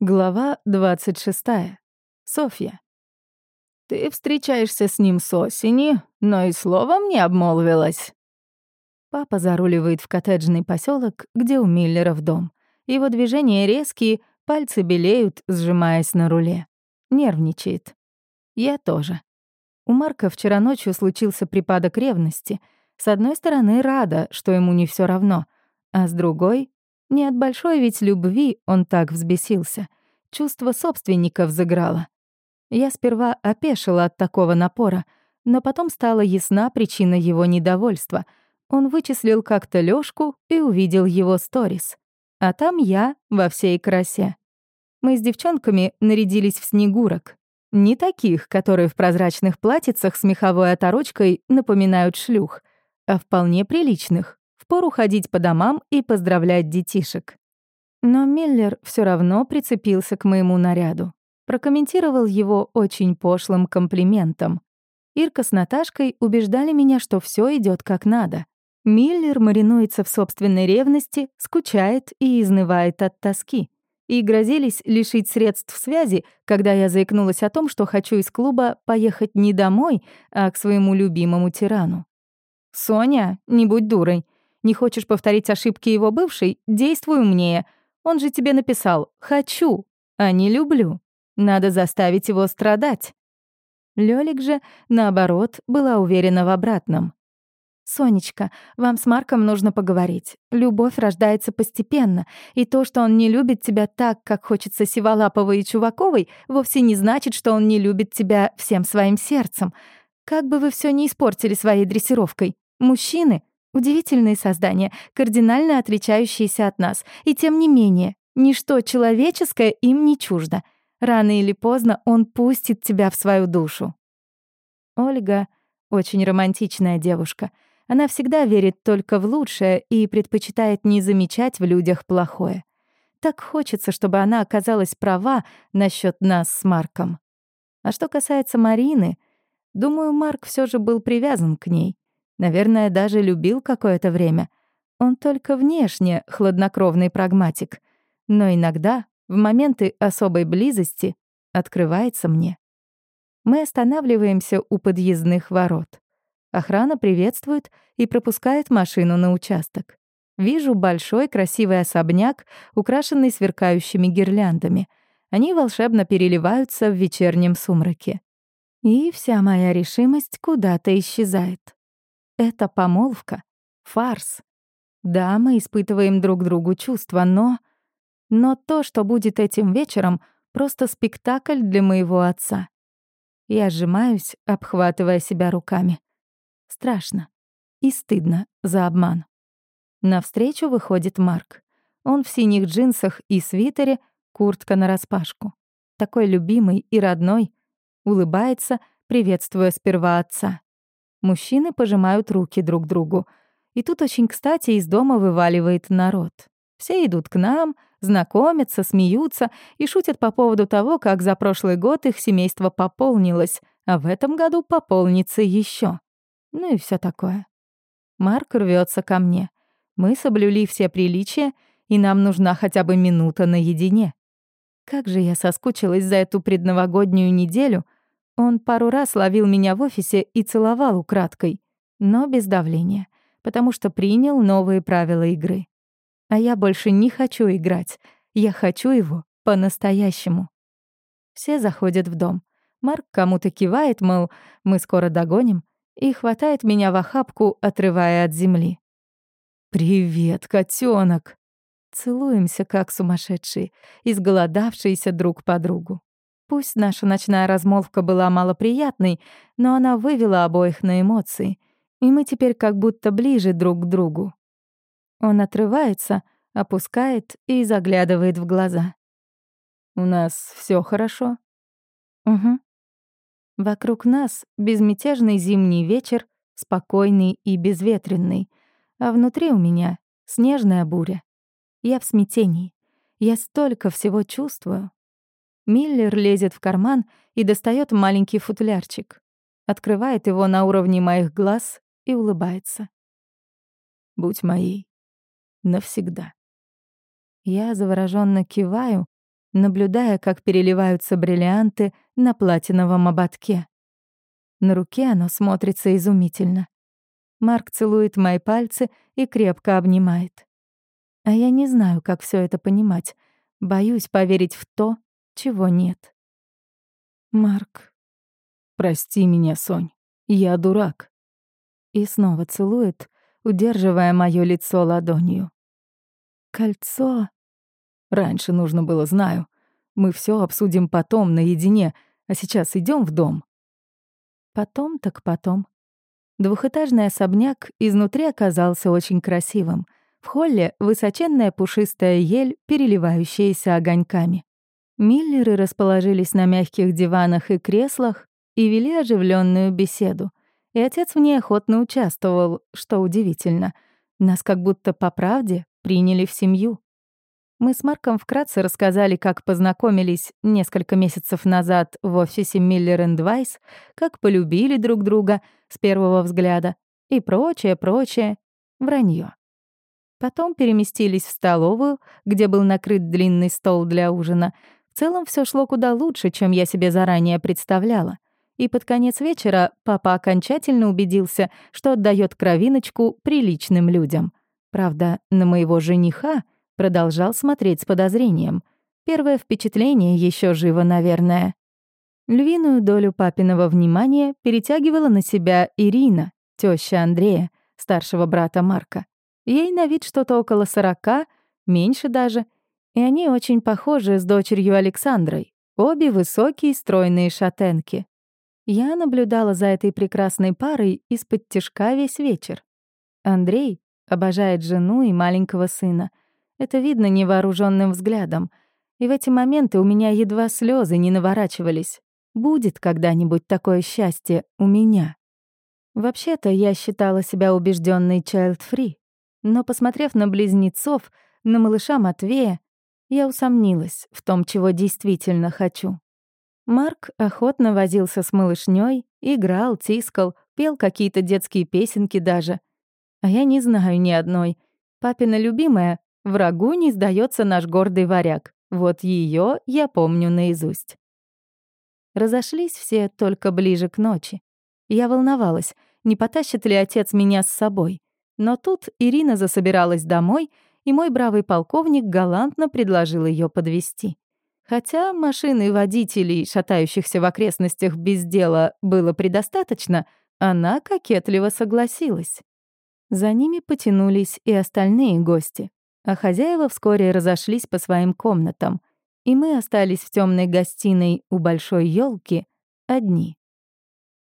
Глава 26. Софья. «Ты встречаешься с ним с осени, но и словом не обмолвилась». Папа заруливает в коттеджный поселок, где у Миллеров дом. Его движения резкие, пальцы белеют, сжимаясь на руле. Нервничает. Я тоже. У Марка вчера ночью случился припадок ревности. С одной стороны, рада, что ему не все равно, а с другой не от большой ведь любви он так взбесился. Чувство собственника взыграло. Я сперва опешила от такого напора, но потом стала ясна причина его недовольства. Он вычислил как-то Лёшку и увидел его сторис. А там я во всей красе. Мы с девчонками нарядились в снегурок. Не таких, которые в прозрачных платьицах с меховой оторочкой напоминают шлюх, а вполне приличных, впору ходить по домам и поздравлять детишек. Но Миллер все равно прицепился к моему наряду. Прокомментировал его очень пошлым комплиментом. Ирка с Наташкой убеждали меня, что все идет как надо. Миллер маринуется в собственной ревности, скучает и изнывает от тоски. И грозились лишить средств связи, когда я заикнулась о том, что хочу из клуба поехать не домой, а к своему любимому тирану. «Соня, не будь дурой. Не хочешь повторить ошибки его бывшей? Действуй умнее. Он же тебе написал «хочу», а не «люблю». Надо заставить его страдать. Лёлик же, наоборот, была уверена в обратном. «Сонечка, вам с Марком нужно поговорить. Любовь рождается постепенно, и то, что он не любит тебя так, как хочется Сиволаповой и Чуваковой, вовсе не значит, что он не любит тебя всем своим сердцем. Как бы вы все не испортили своей дрессировкой. Мужчины Удивительные создания, кардинально отличающиеся от нас, и тем не менее, ничто человеческое им не чуждо. Рано или поздно он пустит тебя в свою душу. Ольга — очень романтичная девушка. Она всегда верит только в лучшее и предпочитает не замечать в людях плохое. Так хочется, чтобы она оказалась права насчет нас с Марком. А что касается Марины, думаю, Марк все же был привязан к ней. Наверное, даже любил какое-то время. Он только внешне хладнокровный прагматик. Но иногда, в моменты особой близости, открывается мне. Мы останавливаемся у подъездных ворот. Охрана приветствует и пропускает машину на участок. Вижу большой красивый особняк, украшенный сверкающими гирляндами. Они волшебно переливаются в вечернем сумраке. И вся моя решимость куда-то исчезает. Это помолвка, фарс. Да, мы испытываем друг другу чувства, но... Но то, что будет этим вечером, просто спектакль для моего отца. Я сжимаюсь, обхватывая себя руками. Страшно и стыдно за обман. Навстречу выходит Марк. Он в синих джинсах и свитере, куртка нараспашку. Такой любимый и родной. Улыбается, приветствуя сперва отца. Мужчины пожимают руки друг другу. И тут очень кстати из дома вываливает народ. Все идут к нам, знакомятся, смеются и шутят по поводу того, как за прошлый год их семейство пополнилось, а в этом году пополнится еще. Ну и все такое. Марк рвется ко мне. Мы соблюли все приличия, и нам нужна хотя бы минута наедине. Как же я соскучилась за эту предновогоднюю неделю — он пару раз ловил меня в офисе и целовал украдкой, но без давления, потому что принял новые правила игры. А я больше не хочу играть, я хочу его по-настоящему. Все заходят в дом. Марк кому-то кивает, мол, мы скоро догоним, и хватает меня в охапку, отрывая от земли. «Привет, котенок! Целуемся, как сумасшедшие, изголодавшиеся друг по другу. Пусть наша ночная размолвка была малоприятной, но она вывела обоих на эмоции, и мы теперь как будто ближе друг к другу. Он отрывается, опускает и заглядывает в глаза. «У нас все хорошо?» «Угу». Вокруг нас безмятежный зимний вечер, спокойный и безветренный, а внутри у меня снежная буря. Я в смятении. Я столько всего чувствую. Миллер лезет в карман и достает маленький футлярчик. Открывает его на уровне моих глаз и улыбается. «Будь моей. Навсегда». Я завороженно киваю, наблюдая, как переливаются бриллианты на платиновом ободке. На руке оно смотрится изумительно. Марк целует мои пальцы и крепко обнимает. А я не знаю, как все это понимать. Боюсь поверить в то, чего нет. Марк, прости меня, Сонь. Я дурак. И снова целует, удерживая моё лицо ладонью. Кольцо. Раньше нужно было, знаю. Мы все обсудим потом, наедине, а сейчас идем в дом. Потом так потом. Двухэтажный особняк изнутри оказался очень красивым. В холле высоченная пушистая ель, переливающаяся огоньками. Миллеры расположились на мягких диванах и креслах и вели оживленную беседу. И отец в ней охотно участвовал, что удивительно. Нас как будто по правде приняли в семью. Мы с Марком вкратце рассказали, как познакомились несколько месяцев назад в офисе Миллер энд Вайс, как полюбили друг друга с первого взгляда и прочее, прочее. Вранье. Потом переместились в столовую, где был накрыт длинный стол для ужина. Целом все шло куда лучше, чем я себе заранее представляла. И под конец вечера папа окончательно убедился, что отдает кровиночку приличным людям. Правда, на моего жениха — Продолжал смотреть с подозрением. Первое впечатление еще живо, наверное. Львиную долю папиного внимания перетягивала на себя Ирина, теща Андрея, старшего брата Марка. Ей на вид что-то около сорока, меньше даже, и они очень похожи с дочерью Александрой. Обе высокие, стройные шатенки. Я наблюдала за этой прекрасной парой из-под тишка весь вечер. Андрей обожает жену и маленького сына — это видно невооруженным взглядом. И в эти моменты у меня едва слезы не наворачивались. Будет когда-нибудь такое счастье у меня. Вообще-то я считала себя убежденной child-free. Но, посмотрев на близнецов, на малыша Матвея, я усомнилась в том, чего действительно хочу. Марк охотно возился с малышней, играл, тискал, пел какие-то детские песенки даже. А я не знаю ни одной. Папина любимая Врагу не сдается наш гордый варяг. Вот ее я помню наизусть. Разошлись все только ближе к ночи. Я волновалась, не потащит ли отец меня с собой. Но тут Ирина засобиралась домой, и мой бравый полковник галантно предложил ее подвести. Хотя машины водителей, шатающихся в окрестностях без дела, было предостаточно, она кокетливо согласилась. За ними потянулись и остальные гости а хозяева вскоре разошлись по своим комнатам, и мы остались в темной гостиной у большой елки одни.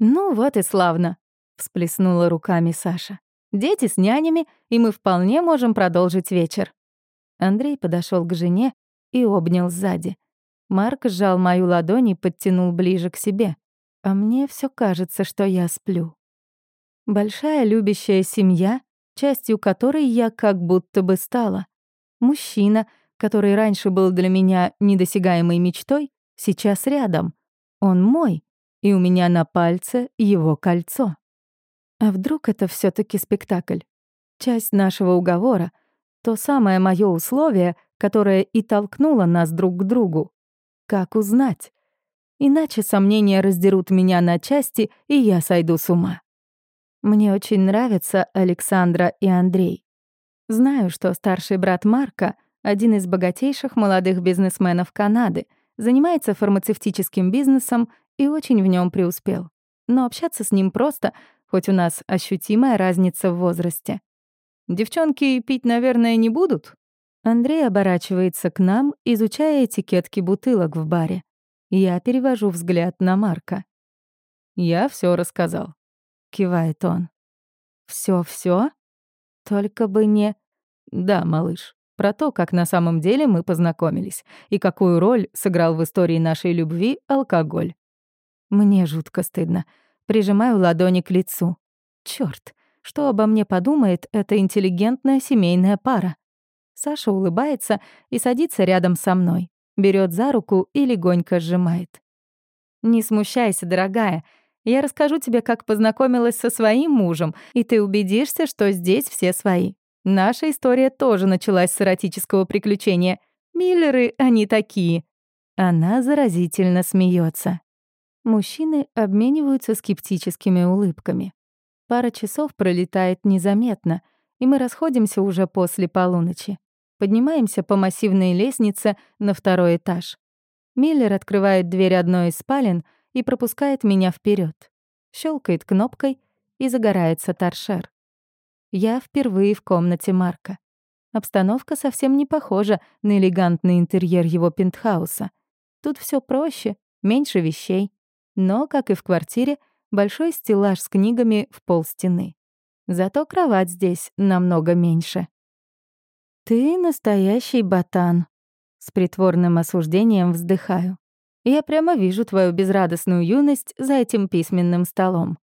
«Ну вот и славно», — всплеснула руками Саша. «Дети с нянями, и мы вполне можем продолжить вечер». Андрей подошел к жене и обнял сзади. Марк сжал мою ладонь и подтянул ближе к себе. А мне все кажется, что я сплю. Большая любящая семья частью которой я как будто бы стала. Мужчина, который раньше был для меня недосягаемой мечтой, сейчас рядом. Он мой, и у меня на пальце его кольцо. А вдруг это все таки спектакль? Часть нашего уговора, то самое мое условие, которое и толкнуло нас друг к другу. Как узнать? Иначе сомнения раздерут меня на части, и я сойду с ума. Мне очень нравятся Александра и Андрей. Знаю, что старший брат Марка, один из богатейших молодых бизнесменов Канады, занимается фармацевтическим бизнесом и очень в нем преуспел. Но общаться с ним просто, хоть у нас ощутимая разница в возрасте. «Девчонки пить, наверное, не будут?» Андрей оборачивается к нам, изучая этикетки бутылок в баре. Я перевожу взгляд на Марка. Я все рассказал. — кивает он. Все-все? Только бы не... Да, малыш, про то, как на самом деле мы познакомились и какую роль сыграл в истории нашей любви алкоголь. Мне жутко стыдно. Прижимаю ладони к лицу. Черт, что обо мне подумает эта интеллигентная семейная пара? Саша улыбается и садится рядом со мной, берет за руку и легонько сжимает. «Не смущайся, дорогая, я расскажу тебе, как познакомилась со своим мужем, и ты убедишься, что здесь все свои. Наша история тоже началась с эротического приключения. Миллеры, они такие, Она заразительно смеется. Мужчины обмениваются скептическими улыбками. Пара часов пролетает незаметно, и мы расходимся уже после полуночи. Поднимаемся по массивной лестнице на второй этаж. Миллер открывает дверь одной из спален и пропускает меня вперед. Щелкает кнопкой, и загорается торшер. Я впервые в комнате Марка. Обстановка совсем не похожа на элегантный интерьер его пентхауса. Тут все проще, меньше вещей. Но, как и в квартире, большой стеллаж с книгами в пол стены. Зато кровать здесь намного меньше. «Ты настоящий ботан», — с притворным осуждением вздыхаю. «Я прямо вижу твою безрадостную юность за этим письменным столом».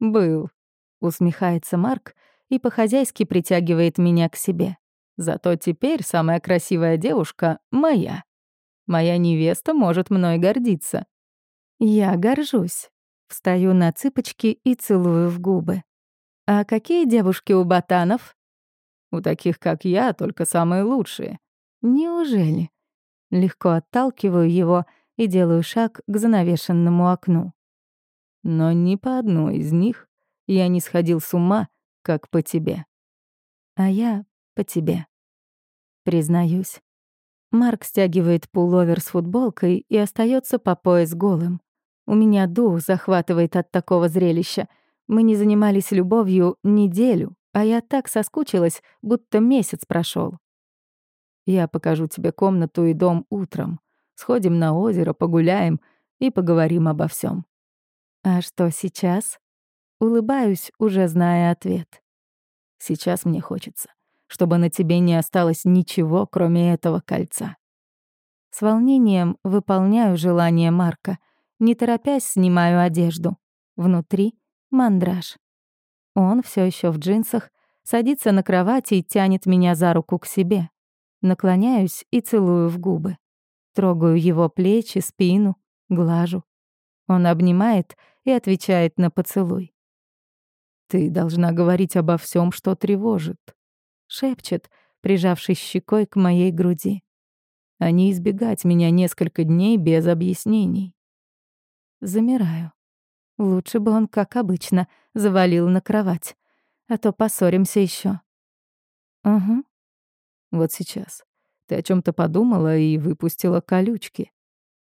«Был», — усмехается Марк и по-хозяйски притягивает меня к себе. «Зато теперь самая красивая девушка — моя. Моя невеста может мной гордиться». Я горжусь. Встаю на цыпочки и целую в губы. «А какие девушки у ботанов?» У таких, как я, только самые лучшие. Неужели? Легко отталкиваю его и делаю шаг к занавешенному окну. Но ни по одной из них я не сходил с ума, как по тебе. А я по тебе. Признаюсь. Марк стягивает пуловер с футболкой и остается по пояс голым. У меня дух захватывает от такого зрелища. Мы не занимались любовью неделю, а я так соскучилась, будто месяц прошел. Я покажу тебе комнату и дом утром. Сходим на озеро, погуляем и поговорим обо всем. А что сейчас? Улыбаюсь, уже зная ответ. Сейчас мне хочется, чтобы на тебе не осталось ничего, кроме этого кольца. С волнением выполняю желание Марка, не торопясь снимаю одежду. Внутри — мандраж. Он все еще в джинсах, садится на кровати и тянет меня за руку к себе. Наклоняюсь и целую в губы. Трогаю его плечи, спину, глажу. Он обнимает и отвечает на поцелуй. «Ты должна говорить обо всем, что тревожит», — шепчет, прижавшись щекой к моей груди. «А не избегать меня несколько дней без объяснений». Замираю. Лучше бы он, как обычно, завалил на кровать. А то поссоримся еще. Угу. Вот сейчас. Ты о чем то подумала и выпустила колючки.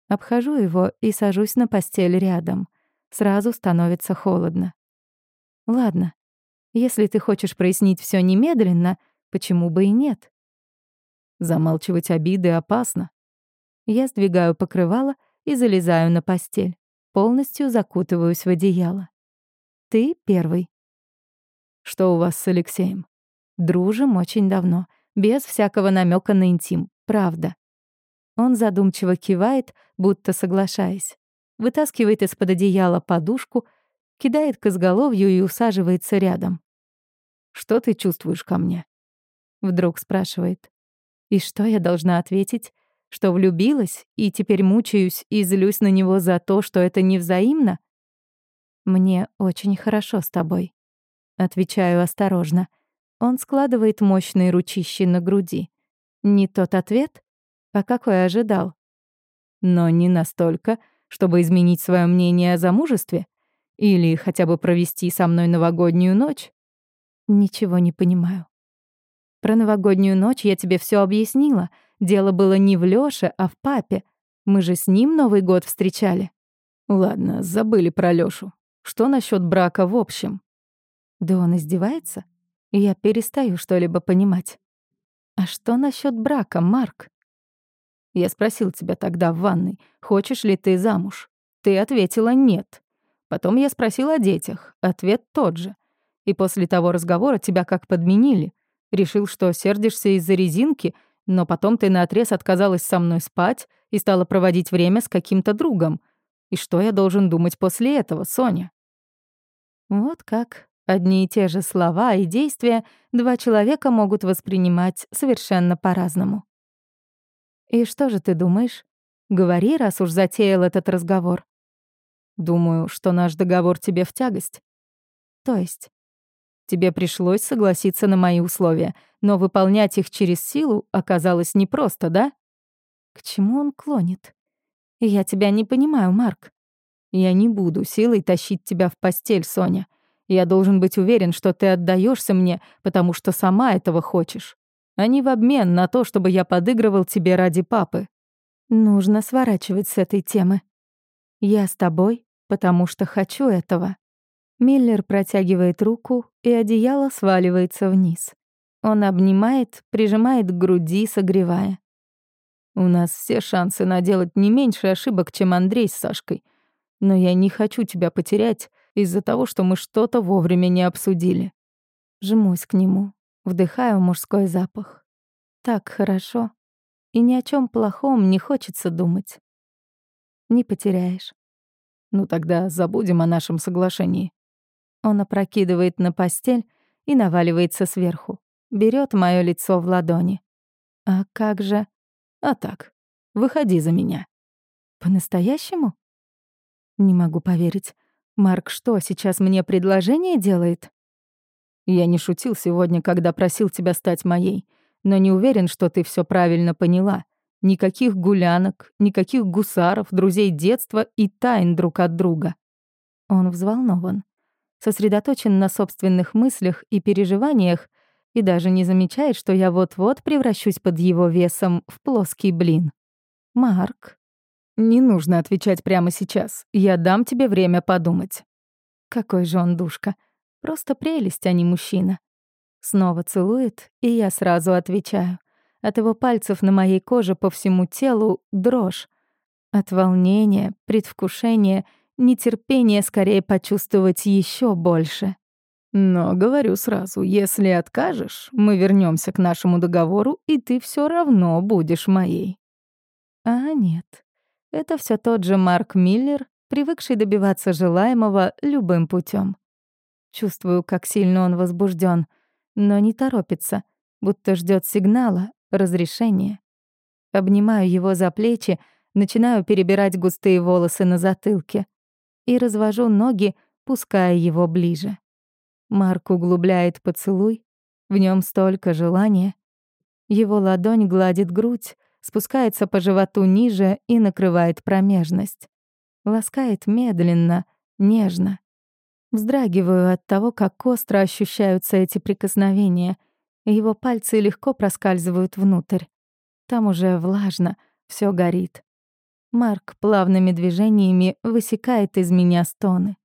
Обхожу его и сажусь на постель рядом. Сразу становится холодно. Ладно, если ты хочешь прояснить все немедленно, почему бы и нет? Замалчивать обиды опасно. Я сдвигаю покрывало и залезаю на постель полностью закутываюсь в одеяло. Ты первый. Что у вас с Алексеем? Дружим очень давно, без всякого намека на интим, правда. Он задумчиво кивает, будто соглашаясь. Вытаскивает из-под одеяла подушку, кидает к изголовью и усаживается рядом. «Что ты чувствуешь ко мне?» Вдруг спрашивает. И что я должна ответить? Что влюбилась и теперь мучаюсь и злюсь на него за то, что это невзаимно? Мне очень хорошо с тобой. Отвечаю осторожно. Он складывает мощные ручищи на груди. Не тот ответ, а какой ожидал. Но не настолько, чтобы изменить свое мнение о замужестве или хотя бы провести со мной новогоднюю ночь. Ничего не понимаю. Про новогоднюю ночь я тебе все объяснила — Дело было не в Лёше, а в папе. Мы же с ним Новый год встречали. Ладно, забыли про Лёшу. Что насчет брака в общем? Да он издевается? Я перестаю что-либо понимать. А что насчет брака, Марк? Я спросил тебя тогда в ванной, хочешь ли ты замуж? Ты ответила «нет». Потом я спросил о детях, ответ тот же. И после того разговора тебя как подменили. Решил, что сердишься из-за резинки — но потом ты наотрез отказалась со мной спать и стала проводить время с каким-то другом. И что я должен думать после этого, Соня?» Вот как одни и те же слова и действия два человека могут воспринимать совершенно по-разному. «И что же ты думаешь? Говори, раз уж затеял этот разговор». «Думаю, что наш договор тебе в тягость». «То есть?» Тебе пришлось согласиться на мои условия, но выполнять их через силу оказалось непросто, да? К чему он клонит? Я тебя не понимаю, Марк. Я не буду силой тащить тебя в постель, Соня. Я должен быть уверен, что ты отдаешься мне, потому что сама этого хочешь, а не в обмен на то, чтобы я подыгрывал тебе ради папы. Нужно сворачивать с этой темы. Я с тобой, потому что хочу этого. Миллер протягивает руку, и одеяло сваливается вниз. Он обнимает, прижимает к груди, согревая. У нас все шансы наделать не меньше ошибок, чем Андрей с Сашкой. Но я не хочу тебя потерять из-за того, что мы что-то вовремя не обсудили. Жмусь к нему, вдыхаю мужской запах. Так хорошо. И ни о чем плохом не хочется думать. Не потеряешь. Ну тогда забудем о нашем соглашении. Он опрокидывает на постель и наваливается сверху. Берет мое лицо в ладони. А как же... А так, выходи за меня. По-настоящему? Не могу поверить. Марк что, сейчас мне предложение делает? Я не шутил сегодня, когда просил тебя стать моей, но не уверен, что ты все правильно поняла. Никаких гулянок, никаких гусаров, друзей детства и тайн друг от друга. Он взволнован, сосредоточен на собственных мыслях и переживаниях и даже не замечает, что я вот-вот превращусь под его весом в плоский блин. «Марк, не нужно отвечать прямо сейчас. Я дам тебе время подумать». Какой же он душка. Просто прелесть, а не мужчина. Снова целует, и я сразу отвечаю — от его пальцев на моей коже по всему телу дрожь. От волнения, предвкушения, нетерпения скорее почувствовать еще больше. Но говорю сразу, если откажешь, мы вернемся к нашему договору, и ты все равно будешь моей. А нет, это все тот же Марк Миллер, привыкший добиваться желаемого любым путем. Чувствую, как сильно он возбужден, но не торопится, будто ждет сигнала, разрешение. Обнимаю его за плечи, начинаю перебирать густые волосы на затылке и развожу ноги, пуская его ближе. Марк углубляет поцелуй, в нем столько желания. Его ладонь гладит грудь, спускается по животу ниже и накрывает промежность. Ласкает медленно, нежно. Вздрагиваю от того, как остро ощущаются эти прикосновения — его пальцы легко проскальзывают внутрь. Там уже влажно, все горит. Марк плавными движениями высекает из меня стоны.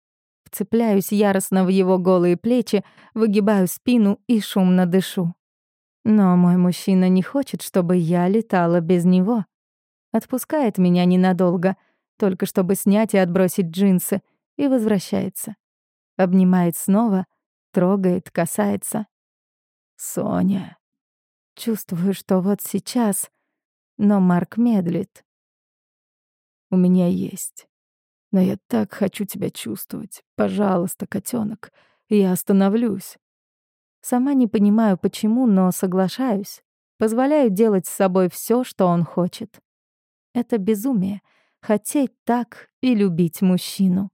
Вцепляюсь яростно в его голые плечи, выгибаю спину и шумно дышу. Но мой мужчина не хочет, чтобы я летала без него. Отпускает меня ненадолго, только чтобы снять и отбросить джинсы, и возвращается. Обнимает снова, трогает, касается. Соня. Чувствую, что вот сейчас... Но Марк медлит. У меня есть. Но я так хочу тебя чувствовать. Пожалуйста, котенок, я остановлюсь. Сама не понимаю, почему, но соглашаюсь. Позволяю делать с собой все, что он хочет. Это безумие — хотеть так и любить мужчину.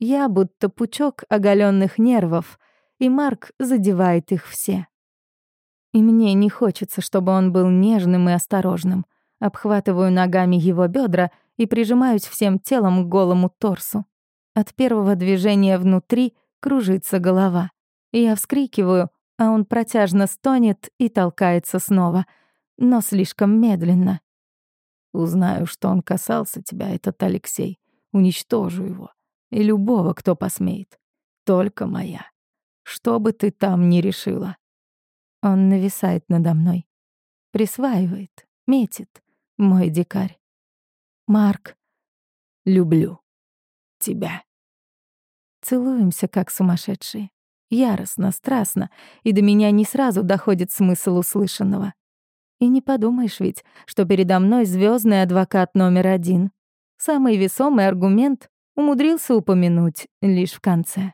Я будто пучок оголенных нервов, и Марк задевает их все. И мне не хочется, чтобы он был нежным и осторожным. Обхватываю ногами его бедра и прижимаюсь всем телом к голому торсу. От первого движения внутри кружится голова. Я вскрикиваю, а он протяжно стонет и толкается снова, но слишком медленно. Узнаю, что он касался тебя, этот Алексей. Уничтожу его. И любого, кто посмеет. Только моя. Что бы ты там ни решила. Он нависает надо мной. Присваивает, метит. Мой дикарь. Марк. Люблю. Тебя. Целуемся, как сумасшедшие. Яростно, страстно, и до меня не сразу доходит смысл услышанного. И не подумаешь ведь, что передо мной звездный адвокат номер один. Самый весомый аргумент умудрился упомянуть лишь в конце.